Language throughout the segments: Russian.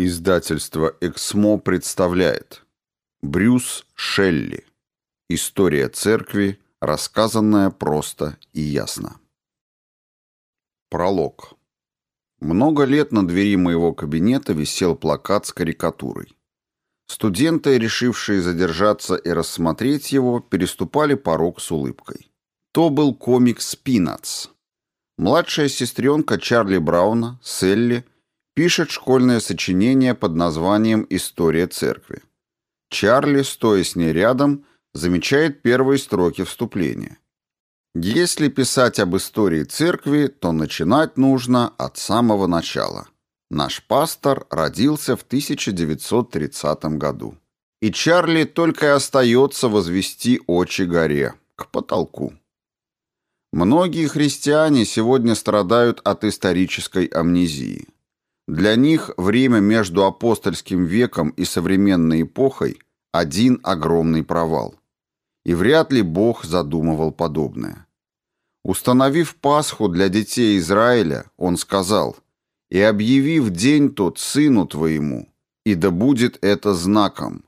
Издательство «Эксмо» представляет Брюс Шелли История церкви, рассказанная просто и ясно. Пролог. Много лет на двери моего кабинета висел плакат с карикатурой. Студенты, решившие задержаться и рассмотреть его, переступали порог с улыбкой. То был комикс «Пинатс». Младшая сестренка Чарли Брауна, Селли – пишет школьное сочинение под названием «История церкви». Чарли, стоя с ней рядом, замечает первые строки вступления. Если писать об истории церкви, то начинать нужно от самого начала. Наш пастор родился в 1930 году. И Чарли только и остается возвести очи горе, к потолку. Многие христиане сегодня страдают от исторической амнезии. Для них время между апостольским веком и современной эпохой – один огромный провал. И вряд ли Бог задумывал подобное. Установив Пасху для детей Израиля, он сказал, «И объявив день тот сыну твоему, и да будет это знаком,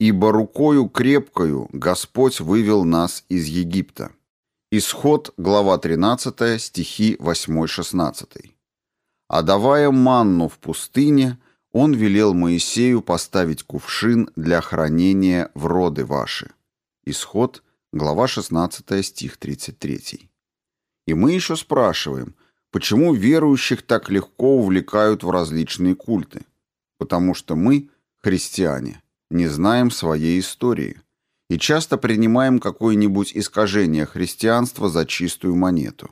ибо рукою крепкою Господь вывел нас из Египта». Исход, глава 13, стихи 8-16. А давая манну в пустыне, он велел Моисею поставить кувшин для хранения в роды ваши. Исход, глава 16, стих 33. И мы еще спрашиваем, почему верующих так легко увлекают в различные культы? Потому что мы, христиане, не знаем своей истории и часто принимаем какое-нибудь искажение христианства за чистую монету.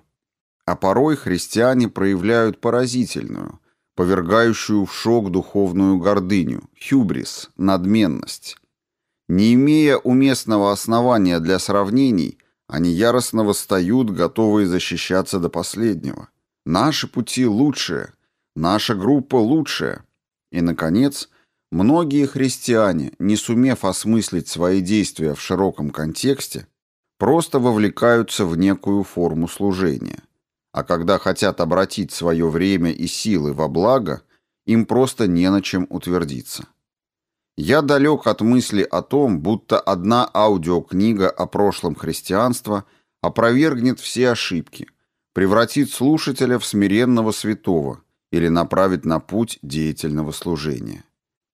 А порой христиане проявляют поразительную, повергающую в шок духовную гордыню, хюбрис, надменность. Не имея уместного основания для сравнений, они яростно восстают, готовые защищаться до последнего. Наши пути лучшие, наша группа лучшая. И, наконец, многие христиане, не сумев осмыслить свои действия в широком контексте, просто вовлекаются в некую форму служения а когда хотят обратить свое время и силы во благо, им просто не на чем утвердиться. Я далек от мысли о том, будто одна аудиокнига о прошлом христианства опровергнет все ошибки, превратит слушателя в смиренного святого или направит на путь деятельного служения.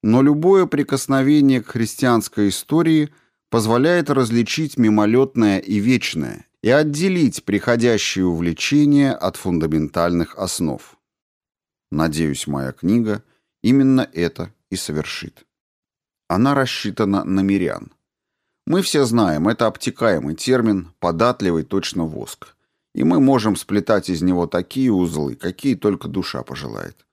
Но любое прикосновение к христианской истории позволяет различить мимолетное и вечное, и отделить приходящие увлечения от фундаментальных основ. Надеюсь, моя книга именно это и совершит. Она рассчитана на мирян. Мы все знаем, это обтекаемый термин, податливый точно воск. И мы можем сплетать из него такие узлы, какие только душа пожелает.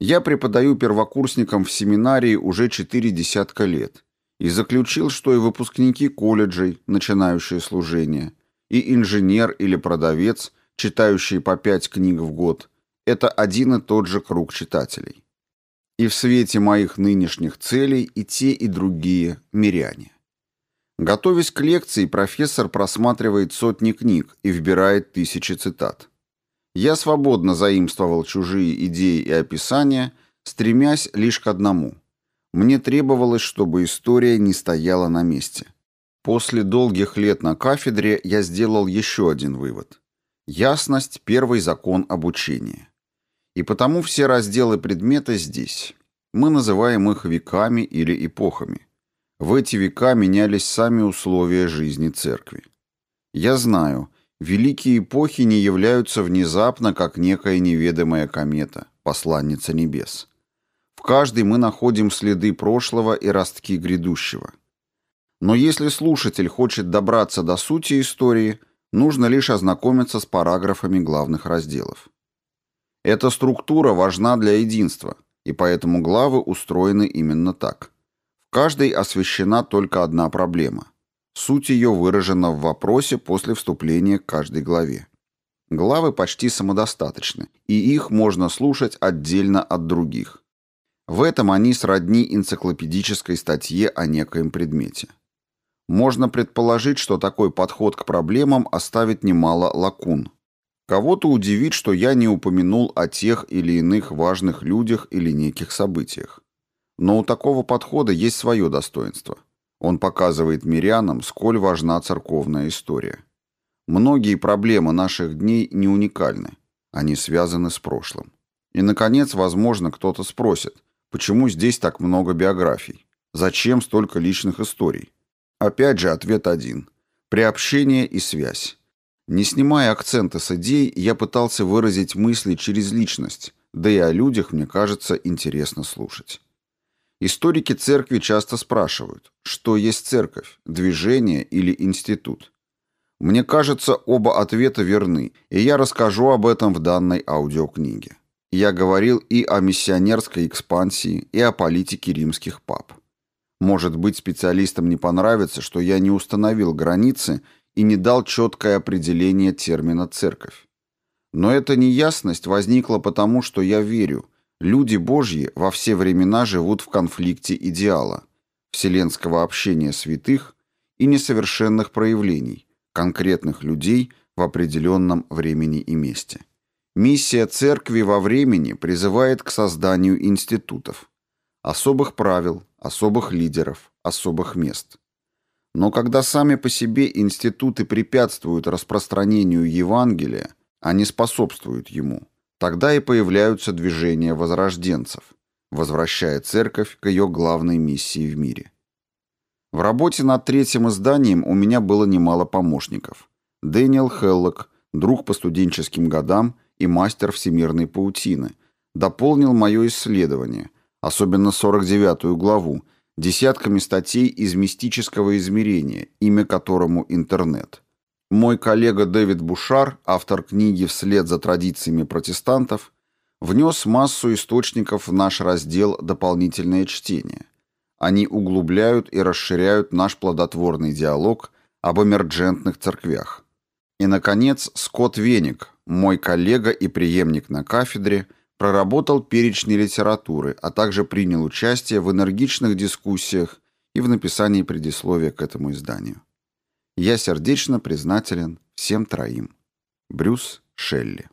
Я преподаю первокурсникам в семинарии уже четыре десятка лет и заключил, что и выпускники колледжей, начинающие служение – и инженер или продавец, читающий по пять книг в год, это один и тот же круг читателей. И в свете моих нынешних целей и те, и другие миряне. Готовясь к лекции, профессор просматривает сотни книг и вбирает тысячи цитат. Я свободно заимствовал чужие идеи и описания, стремясь лишь к одному. Мне требовалось, чтобы история не стояла на месте – После долгих лет на кафедре я сделал еще один вывод. Ясность – первый закон обучения. И потому все разделы предмета здесь. Мы называем их веками или эпохами. В эти века менялись сами условия жизни церкви. Я знаю, великие эпохи не являются внезапно, как некая неведомая комета, посланница небес. В каждой мы находим следы прошлого и ростки грядущего – но если слушатель хочет добраться до сути истории, нужно лишь ознакомиться с параграфами главных разделов. Эта структура важна для единства, и поэтому главы устроены именно так. В каждой освещена только одна проблема. Суть ее выражена в вопросе после вступления к каждой главе. Главы почти самодостаточны, и их можно слушать отдельно от других. В этом они сродни энциклопедической статье о некоем предмете. Можно предположить, что такой подход к проблемам оставит немало лакун. Кого-то удивит, что я не упомянул о тех или иных важных людях или неких событиях. Но у такого подхода есть свое достоинство. Он показывает мирянам, сколь важна церковная история. Многие проблемы наших дней не уникальны. Они связаны с прошлым. И, наконец, возможно, кто-то спросит, почему здесь так много биографий? Зачем столько личных историй? Опять же, ответ один. Приобщение и связь. Не снимая акцента с идей, я пытался выразить мысли через личность, да и о людях, мне кажется, интересно слушать. Историки церкви часто спрашивают, что есть церковь, движение или институт. Мне кажется, оба ответа верны, и я расскажу об этом в данной аудиокниге. Я говорил и о миссионерской экспансии, и о политике римских пап. Может быть, специалистам не понравится, что я не установил границы и не дал четкое определение термина «церковь». Но эта неясность возникла потому, что я верю, люди Божьи во все времена живут в конфликте идеала, вселенского общения святых и несовершенных проявлений, конкретных людей в определенном времени и месте. Миссия церкви во времени призывает к созданию институтов, особых правил, особых лидеров, особых мест. Но когда сами по себе институты препятствуют распространению Евангелия, они способствуют ему, тогда и появляются движения возрожденцев, возвращая церковь к ее главной миссии в мире. В работе над третьим изданием у меня было немало помощников. Дэниел Хеллок, друг по студенческим годам и мастер всемирной паутины, дополнил мое исследование, особенно 49-ю главу, десятками статей из мистического измерения, имя которому интернет. Мой коллега Дэвид Бушар, автор книги «Вслед за традициями протестантов», внес массу источников в наш раздел «Дополнительное чтение». Они углубляют и расширяют наш плодотворный диалог об эмерджентных церквях. И, наконец, Скотт Веник, мой коллега и преемник на кафедре – проработал перечни литературы, а также принял участие в энергичных дискуссиях и в написании предисловия к этому изданию. Я сердечно признателен всем троим. Брюс Шелли